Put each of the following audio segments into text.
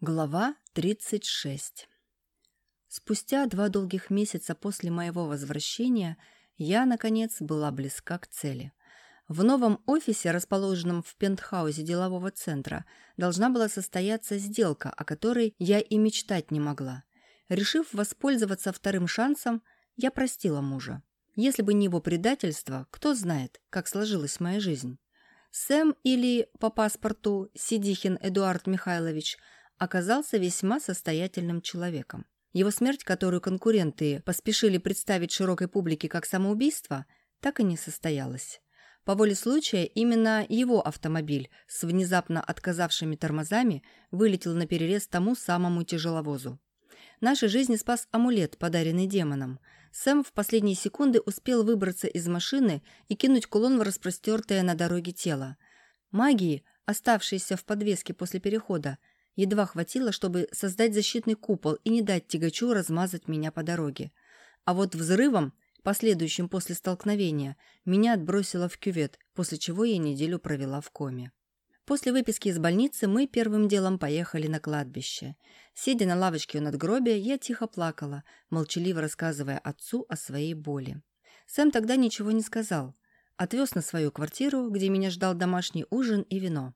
Глава 36 Спустя два долгих месяца после моего возвращения я, наконец, была близка к цели. В новом офисе, расположенном в пентхаусе делового центра, должна была состояться сделка, о которой я и мечтать не могла. Решив воспользоваться вторым шансом, я простила мужа. Если бы не его предательство, кто знает, как сложилась моя жизнь. Сэм или, по паспорту, Сидихин Эдуард Михайлович – оказался весьма состоятельным человеком. Его смерть, которую конкуренты поспешили представить широкой публике как самоубийство, так и не состоялась. По воле случая именно его автомобиль с внезапно отказавшими тормозами вылетел на перерез тому самому тяжеловозу. Нашей жизни спас амулет, подаренный демоном. Сэм в последние секунды успел выбраться из машины и кинуть кулон в распростертое на дороге тело. Магии, оставшейся в подвеске после перехода, Едва хватило, чтобы создать защитный купол и не дать тягачу размазать меня по дороге. А вот взрывом, последующим после столкновения, меня отбросило в кювет, после чего я неделю провела в коме. После выписки из больницы мы первым делом поехали на кладбище. Сидя на лавочке у надгробия, я тихо плакала, молчаливо рассказывая отцу о своей боли. Сэм тогда ничего не сказал. Отвез на свою квартиру, где меня ждал домашний ужин и вино.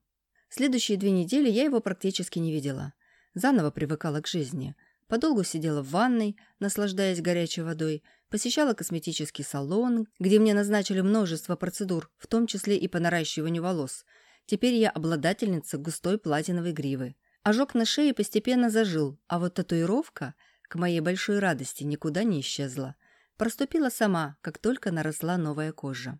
Следующие две недели я его практически не видела. Заново привыкала к жизни. Подолгу сидела в ванной, наслаждаясь горячей водой, посещала косметический салон, где мне назначили множество процедур, в том числе и по наращиванию волос. Теперь я обладательница густой платиновой гривы. Ожог на шее постепенно зажил, а вот татуировка, к моей большой радости, никуда не исчезла. Проступила сама, как только наросла новая кожа.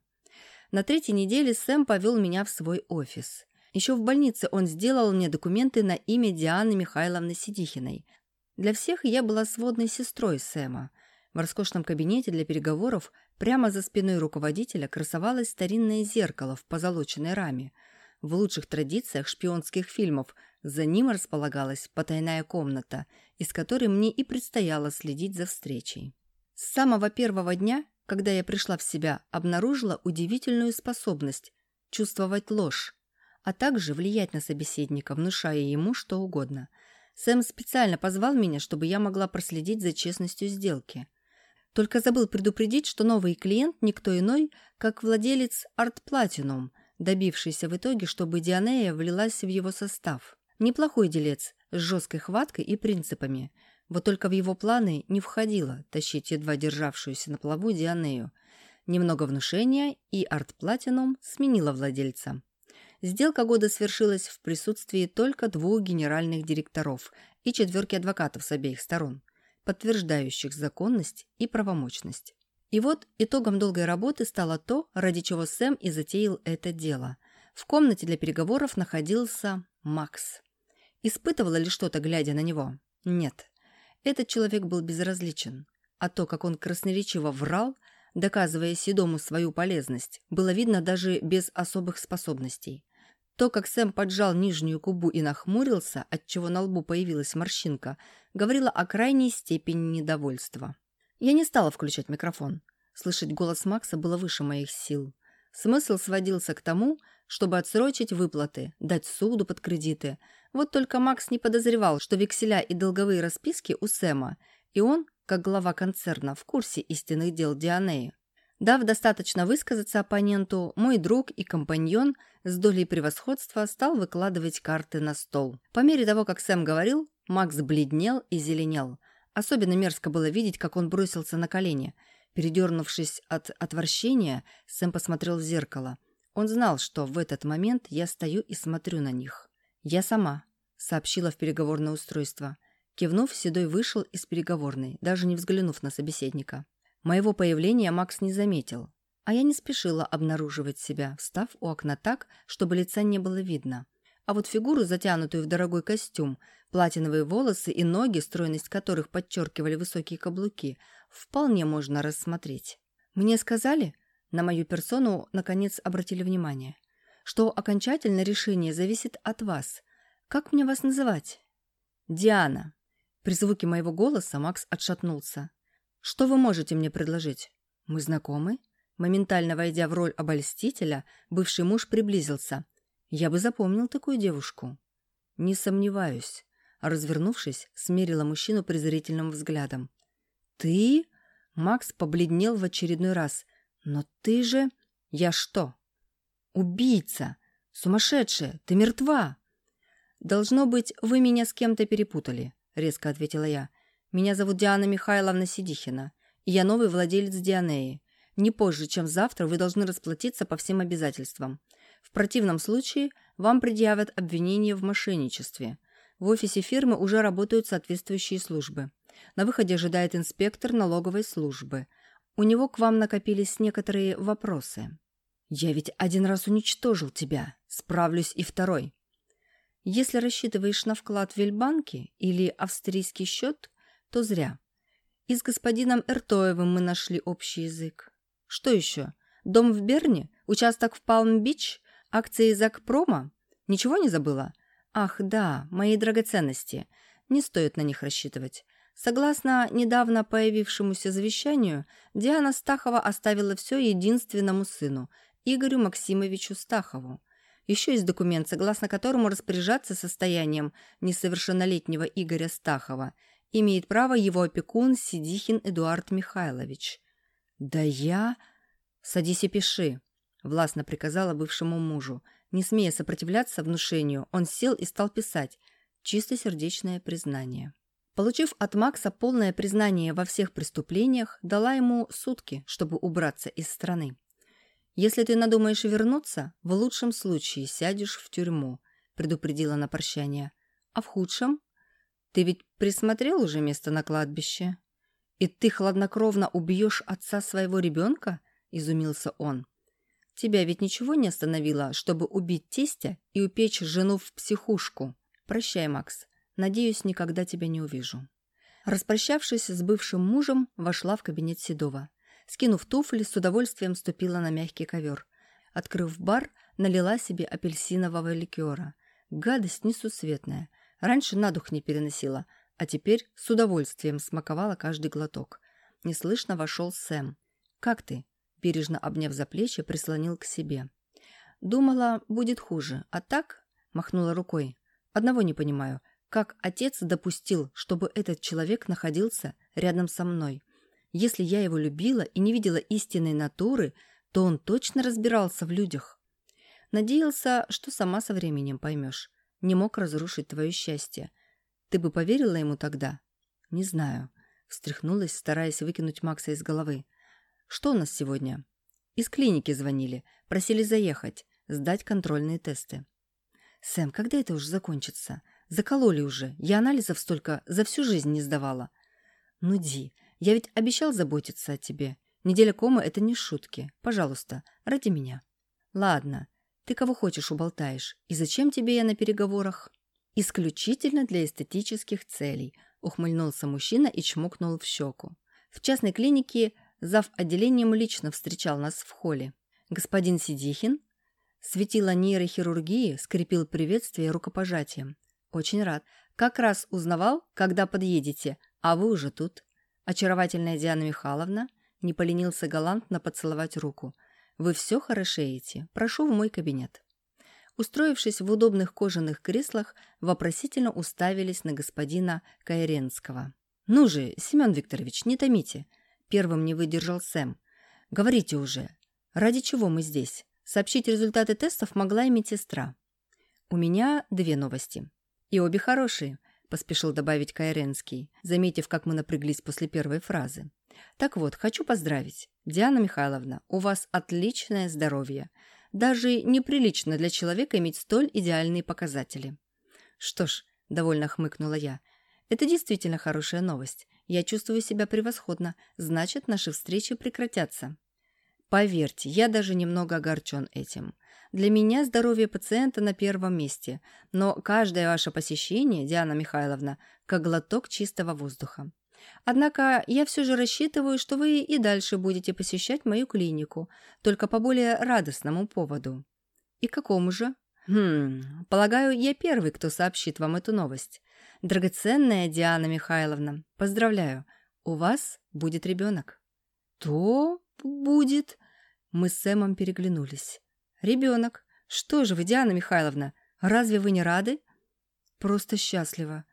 На третьей неделе Сэм повел меня в свой офис. Еще в больнице он сделал мне документы на имя Дианы Михайловны Сидихиной. Для всех я была сводной сестрой Сэма. В роскошном кабинете для переговоров прямо за спиной руководителя красовалось старинное зеркало в позолоченной раме. В лучших традициях шпионских фильмов за ним располагалась потайная комната, из которой мне и предстояло следить за встречей. С самого первого дня, когда я пришла в себя, обнаружила удивительную способность чувствовать ложь а также влиять на собеседника, внушая ему что угодно. Сэм специально позвал меня, чтобы я могла проследить за честностью сделки. Только забыл предупредить, что новый клиент никто иной, как владелец Art Platinum, добившийся в итоге, чтобы Дианея влилась в его состав. Неплохой делец, с жесткой хваткой и принципами. Вот только в его планы не входило тащить едва державшуюся на плаву Дианею. Немного внушения, и Art Platinum сменила владельца. Сделка года свершилась в присутствии только двух генеральных директоров и четверки адвокатов с обеих сторон, подтверждающих законность и правомочность. И вот итогом долгой работы стало то, ради чего Сэм и затеял это дело. В комнате для переговоров находился Макс. Испытывала ли что-то, глядя на него? Нет. Этот человек был безразличен. А то, как он красноречиво врал, доказывая Седому свою полезность, было видно даже без особых способностей. То, как Сэм поджал нижнюю губу и нахмурился, отчего на лбу появилась морщинка, говорило о крайней степени недовольства. Я не стала включать микрофон. Слышать голос Макса было выше моих сил. Смысл сводился к тому, чтобы отсрочить выплаты, дать суду под кредиты. Вот только Макс не подозревал, что векселя и долговые расписки у Сэма, и он, как глава концерна, в курсе истинных дел Дианеи. Дав достаточно высказаться оппоненту, мой друг и компаньон с долей превосходства стал выкладывать карты на стол. По мере того, как Сэм говорил, Макс бледнел и зеленел. Особенно мерзко было видеть, как он бросился на колени. Передернувшись от отвращения, Сэм посмотрел в зеркало. Он знал, что в этот момент я стою и смотрю на них. «Я сама», — сообщила в переговорное устройство. Кивнув, Седой вышел из переговорной, даже не взглянув на собеседника. Моего появления Макс не заметил, а я не спешила обнаруживать себя, встав у окна так, чтобы лица не было видно. А вот фигуру, затянутую в дорогой костюм, платиновые волосы и ноги, стройность которых подчеркивали высокие каблуки, вполне можно рассмотреть. Мне сказали, на мою персону наконец обратили внимание, что окончательное решение зависит от вас. Как мне вас называть? Диана. При звуке моего голоса Макс отшатнулся. «Что вы можете мне предложить? Мы знакомы?» Моментально войдя в роль обольстителя, бывший муж приблизился. «Я бы запомнил такую девушку». «Не сомневаюсь», — развернувшись, смерила мужчину презрительным взглядом. «Ты?» Макс побледнел в очередной раз. «Но ты же...» «Я что?» «Убийца! Сумасшедшая! Ты мертва!» «Должно быть, вы меня с кем-то перепутали», — резко ответила я. «Меня зовут Диана Михайловна Сидихина, и я новый владелец Дианеи. Не позже, чем завтра, вы должны расплатиться по всем обязательствам. В противном случае вам предъявят обвинение в мошенничестве. В офисе фирмы уже работают соответствующие службы. На выходе ожидает инспектор налоговой службы. У него к вам накопились некоторые вопросы. «Я ведь один раз уничтожил тебя. Справлюсь и второй». Если рассчитываешь на вклад в Вельбанке или австрийский счет, то зря. И с господином Эртоевым мы нашли общий язык. Что еще? Дом в Берне? Участок в Палм-Бич? Акции Закпрома? Ничего не забыла? Ах, да, мои драгоценности. Не стоит на них рассчитывать. Согласно недавно появившемуся завещанию, Диана Стахова оставила все единственному сыну, Игорю Максимовичу Стахову. Еще есть документ, согласно которому распоряжаться состоянием несовершеннолетнего Игоря Стахова имеет право его опекун Сидихин Эдуард Михайлович. «Да я...» «Садись и пиши», — властно приказала бывшему мужу. Не смея сопротивляться внушению, он сел и стал писать. Чистосердечное признание. Получив от Макса полное признание во всех преступлениях, дала ему сутки, чтобы убраться из страны. «Если ты надумаешь вернуться, в лучшем случае сядешь в тюрьму», — предупредила на прощание. «А в худшем? Ты ведь присмотрел уже место на кладбище?» «И ты хладнокровно убьешь отца своего ребенка?» — изумился он. «Тебя ведь ничего не остановило, чтобы убить тестя и упечь жену в психушку? Прощай, Макс. Надеюсь, никогда тебя не увижу». Распрощавшись с бывшим мужем, вошла в кабинет Седова. Скинув туфли, с удовольствием ступила на мягкий ковер. Открыв бар, налила себе апельсинового ликера. Гадость несусветная. Раньше на дух не переносила, а теперь с удовольствием смаковала каждый глоток. Неслышно вошел Сэм. «Как ты?» Бережно обняв за плечи, прислонил к себе. «Думала, будет хуже, а так?» Махнула рукой. «Одного не понимаю. Как отец допустил, чтобы этот человек находился рядом со мной?» Если я его любила и не видела истинной натуры, то он точно разбирался в людях. Надеялся, что сама со временем поймешь. Не мог разрушить твое счастье. Ты бы поверила ему тогда? Не знаю. Встряхнулась, стараясь выкинуть Макса из головы. Что у нас сегодня? Из клиники звонили. Просили заехать, сдать контрольные тесты. Сэм, когда это уже закончится? Закололи уже. Я анализов столько за всю жизнь не сдавала. Ну, Ди, я ведь обещал заботиться о тебе. Неделя комы — это не шутки. Пожалуйста, ради меня. Ладно, ты кого хочешь уболтаешь. И зачем тебе я на переговорах? Исключительно для эстетических целей, ухмыльнулся мужчина и чмокнул в щеку. В частной клинике зав. отделением лично встречал нас в холле. Господин Сидихин светило нейрохирургии, скрепил приветствие рукопожатием. Очень рад. Как раз узнавал, когда подъедете, а вы уже тут. Очаровательная Диана Михайловна не поленился галантно поцеловать руку. «Вы все хорошеете. Прошу в мой кабинет». Устроившись в удобных кожаных креслах, вопросительно уставились на господина Кайренского. «Ну же, Семен Викторович, не томите!» Первым не выдержал Сэм. «Говорите уже. Ради чего мы здесь? Сообщить результаты тестов могла и медсестра. У меня две новости. И обе хорошие поспешил добавить Кайренский, заметив, как мы напряглись после первой фразы. «Так вот, хочу поздравить. Диана Михайловна, у вас отличное здоровье. Даже неприлично для человека иметь столь идеальные показатели». «Что ж», — довольно хмыкнула я, — «это действительно хорошая новость. Я чувствую себя превосходно. Значит, наши встречи прекратятся». Поверьте, я даже немного огорчен этим. Для меня здоровье пациента на первом месте, но каждое ваше посещение, Диана Михайловна, как глоток чистого воздуха. Однако я все же рассчитываю, что вы и дальше будете посещать мою клинику, только по более радостному поводу. И какому же? Хм, полагаю, я первый, кто сообщит вам эту новость. Драгоценная Диана Михайловна, поздравляю, у вас будет ребенок. То будет? Мы с Сэмом переглянулись. «Ребенок. Что же вы, Диана Михайловна, разве вы не рады?» «Просто счастлива».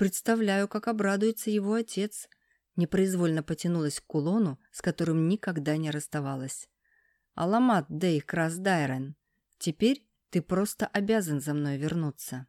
Представляю, как обрадуется его отец. Непроизвольно потянулась к кулону, с которым никогда не расставалась. Аламат Дей Крас Дайрен, теперь ты просто обязан за мной вернуться.